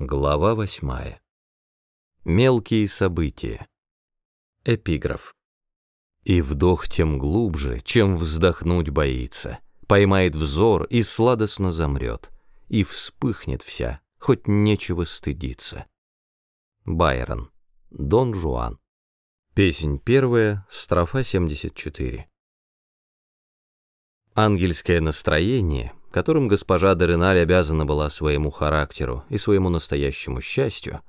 Глава восьмая. Мелкие события. Эпиграф. И вдох тем глубже, чем вздохнуть боится, Поймает взор и сладостно замрет, И вспыхнет вся, хоть нечего стыдиться. Байрон. Дон Жуан. Песнь первая, строфа 74. Ангельское настроение — которым госпожа Дореналь обязана была своему характеру и своему настоящему счастью,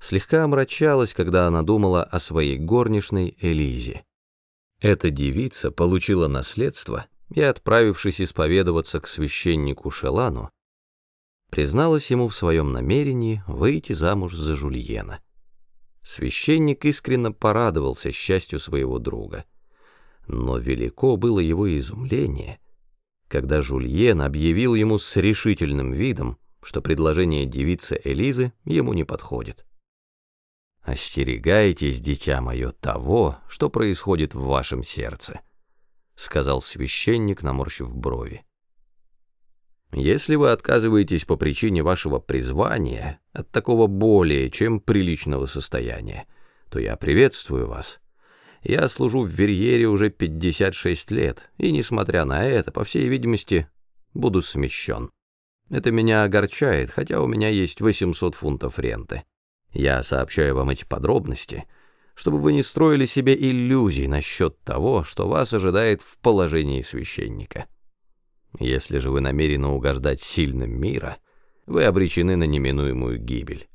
слегка омрачалась, когда она думала о своей горничной Элизе. Эта девица получила наследство и, отправившись исповедоваться к священнику Шелану, призналась ему в своем намерении выйти замуж за Жульена. Священник искренне порадовался счастью своего друга, но велико было его изумление — когда Жульен объявил ему с решительным видом, что предложение девицы Элизы ему не подходит. «Остерегайтесь, дитя мое, того, что происходит в вашем сердце», — сказал священник, наморщив брови. «Если вы отказываетесь по причине вашего призвания от такого более чем приличного состояния, то я приветствую вас» Я служу в Верьере уже 56 лет, и, несмотря на это, по всей видимости, буду смещен. Это меня огорчает, хотя у меня есть 800 фунтов ренты. Я сообщаю вам эти подробности, чтобы вы не строили себе иллюзий насчет того, что вас ожидает в положении священника. Если же вы намерены угождать сильным мира, вы обречены на неминуемую гибель.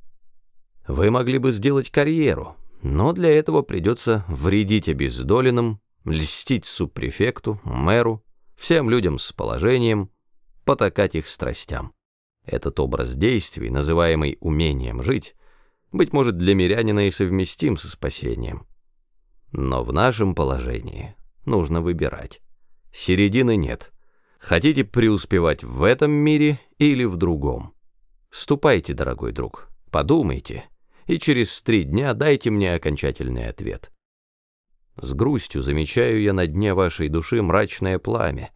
Вы могли бы сделать карьеру, но для этого придется вредить обездоленным, льстить субпрефекту, мэру, всем людям с положением, потакать их страстям. Этот образ действий, называемый умением жить, быть может, для мирянина и совместим со спасением. Но в нашем положении нужно выбирать. Середины нет. Хотите преуспевать в этом мире или в другом? Ступайте, дорогой друг, подумайте и через три дня дайте мне окончательный ответ. С грустью замечаю я на дне вашей души мрачное пламя,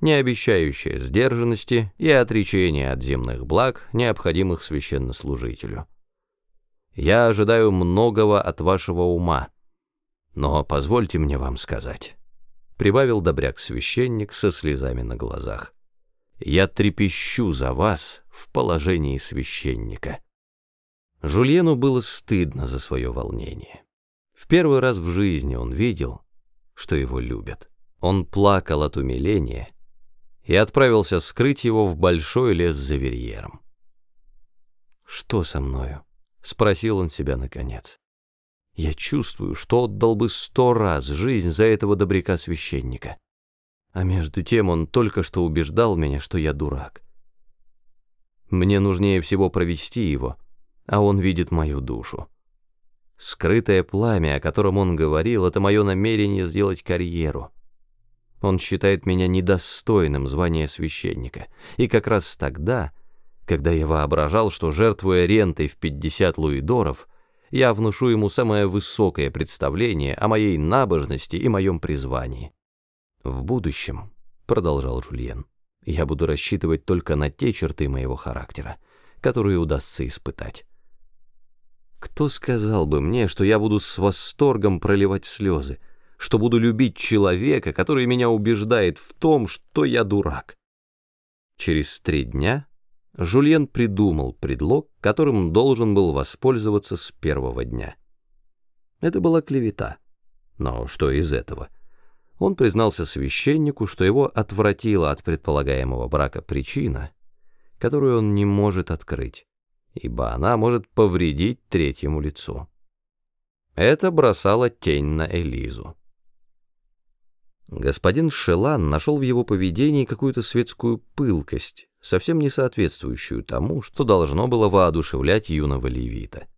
не обещающее сдержанности и отречения от земных благ, необходимых священнослужителю. Я ожидаю многого от вашего ума, но позвольте мне вам сказать, — прибавил добряк-священник со слезами на глазах, — я трепещу за вас в положении священника. Жульену было стыдно за свое волнение. В первый раз в жизни он видел, что его любят. Он плакал от умиления и отправился скрыть его в большой лес за верьером. «Что со мною?» — спросил он себя наконец. «Я чувствую, что отдал бы сто раз жизнь за этого добряка-священника. А между тем он только что убеждал меня, что я дурак. Мне нужнее всего провести его — а он видит мою душу. Скрытое пламя, о котором он говорил, это мое намерение сделать карьеру. Он считает меня недостойным звания священника, и как раз тогда, когда я воображал, что, жертвуя рентой в 50 луидоров, я внушу ему самое высокое представление о моей набожности и моем призвании. «В будущем», — продолжал Жульен, — «я буду рассчитывать только на те черты моего характера, которые удастся испытать. Кто сказал бы мне, что я буду с восторгом проливать слезы, что буду любить человека, который меня убеждает в том, что я дурак? Через три дня Жульен придумал предлог, которым должен был воспользоваться с первого дня. Это была клевета. Но что из этого? Он признался священнику, что его отвратила от предполагаемого брака причина, которую он не может открыть ибо она может повредить третьему лицу. Это бросало тень на Элизу. Господин Шелан нашел в его поведении какую-то светскую пылкость, совсем не соответствующую тому, что должно было воодушевлять юного левита.